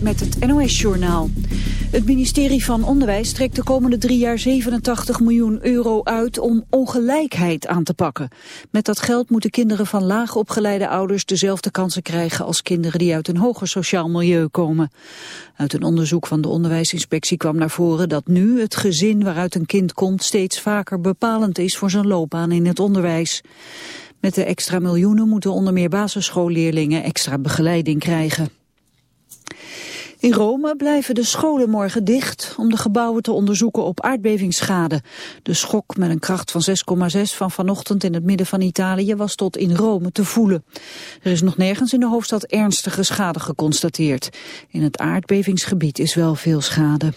Met het NOS-journaal. Het ministerie van Onderwijs trekt de komende drie jaar 87 miljoen euro uit om ongelijkheid aan te pakken. Met dat geld moeten kinderen van laag opgeleide ouders dezelfde kansen krijgen als kinderen die uit een hoger sociaal milieu komen. Uit een onderzoek van de onderwijsinspectie kwam naar voren dat nu het gezin waaruit een kind komt steeds vaker bepalend is voor zijn loopbaan in het onderwijs. Met de extra miljoenen moeten onder meer basisschoolleerlingen extra begeleiding krijgen. In Rome blijven de scholen morgen dicht om de gebouwen te onderzoeken op aardbevingsschade. De schok met een kracht van 6,6 van vanochtend in het midden van Italië was tot in Rome te voelen. Er is nog nergens in de hoofdstad ernstige schade geconstateerd. In het aardbevingsgebied is wel veel schade.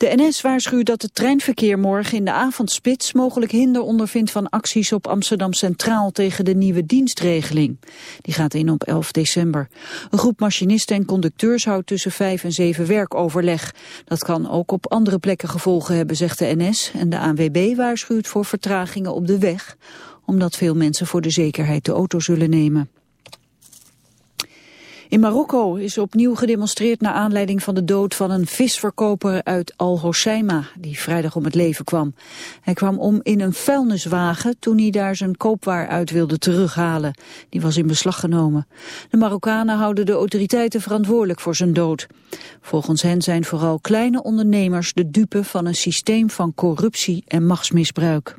De NS waarschuwt dat het treinverkeer morgen in de avondspits mogelijk hinder ondervindt van acties op Amsterdam Centraal tegen de nieuwe dienstregeling. Die gaat in op 11 december. Een groep machinisten en conducteurs houdt tussen 5 en 7 werkoverleg. Dat kan ook op andere plekken gevolgen hebben, zegt de NS. En de ANWB waarschuwt voor vertragingen op de weg, omdat veel mensen voor de zekerheid de auto zullen nemen. In Marokko is opnieuw gedemonstreerd naar aanleiding van de dood van een visverkoper uit Al Hoceima, die vrijdag om het leven kwam. Hij kwam om in een vuilniswagen toen hij daar zijn koopwaar uit wilde terughalen. Die was in beslag genomen. De Marokkanen houden de autoriteiten verantwoordelijk voor zijn dood. Volgens hen zijn vooral kleine ondernemers de dupe van een systeem van corruptie en machtsmisbruik.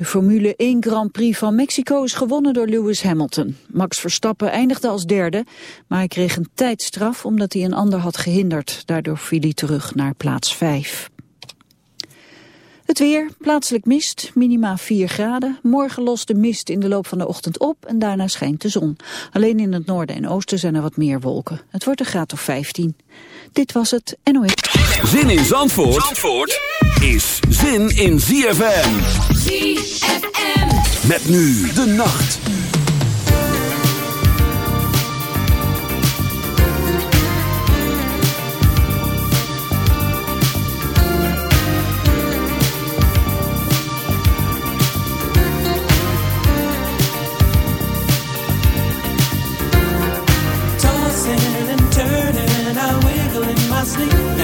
De Formule 1 Grand Prix van Mexico is gewonnen door Lewis Hamilton. Max Verstappen eindigde als derde, maar hij kreeg een tijdstraf omdat hij een ander had gehinderd. Daardoor viel hij terug naar plaats 5. Het weer, plaatselijk mist, minima 4 graden. Morgen lost de mist in de loop van de ochtend op en daarna schijnt de zon. Alleen in het noorden en oosten zijn er wat meer wolken. Het wordt een graad of 15. Dit was het NOS. Zin in Zandvoort, Zandvoort is zin in ZFM. ZFM. Met nu de nacht. sleep.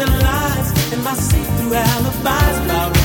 and lies, and my see-through alibis.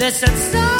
Said, brother, I'd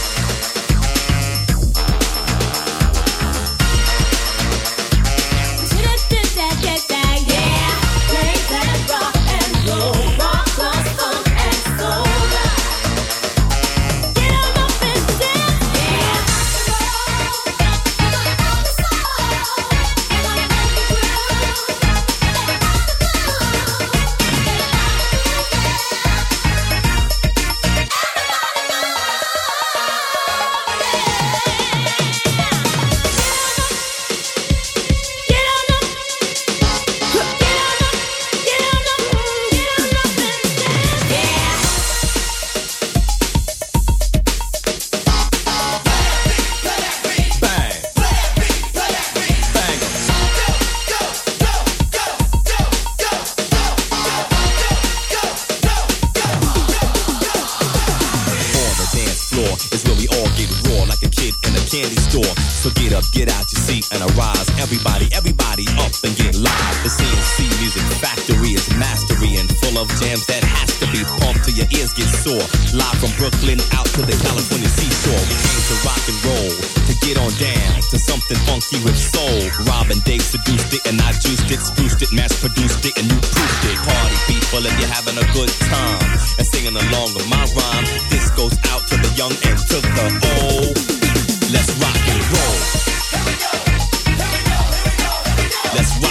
That's why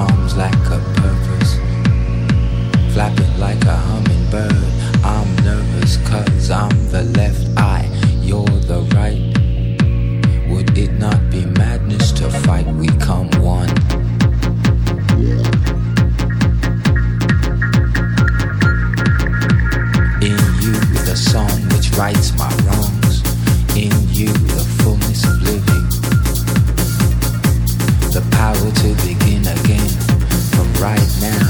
Arms lack a purpose, flapping like a hummingbird. I'm nervous cause I'm the left eye, you're the right. Would it not be madness to fight? We come one. In you, the song which rights my wrongs. In you, the fullness of living. The power to begin right now.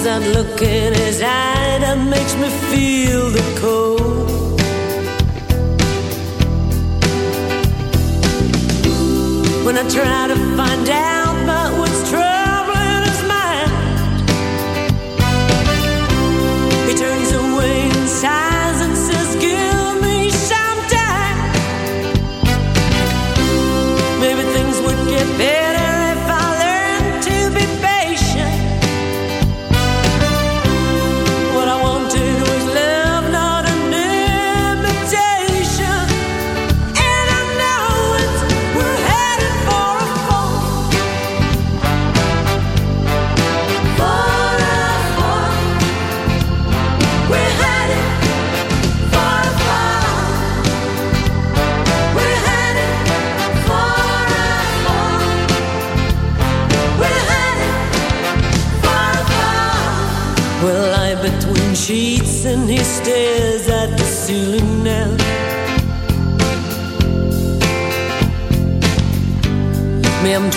As I look in his eye That makes me feel the cold. When I try to find out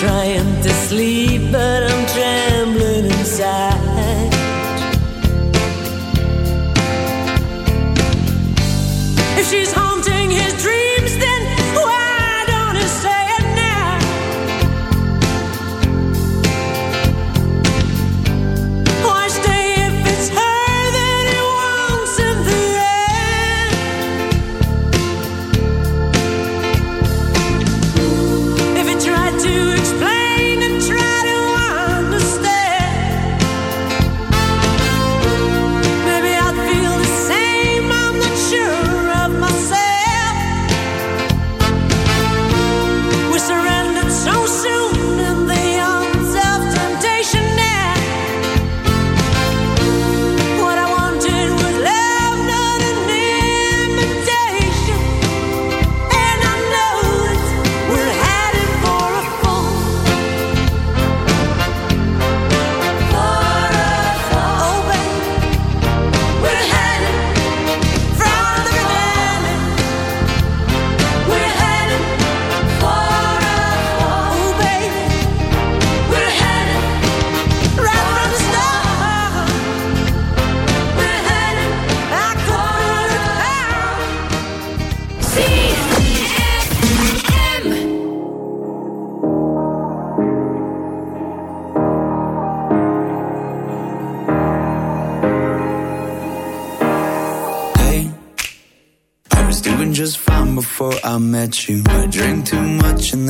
trying to sleep.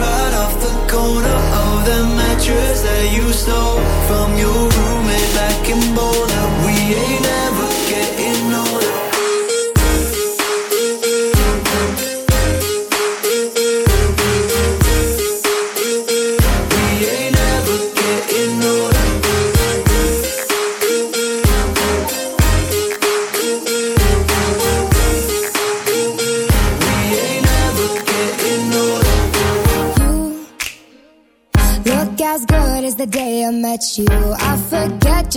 right off the corner of the mattress that you stole.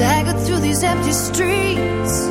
Stagger through these empty streets.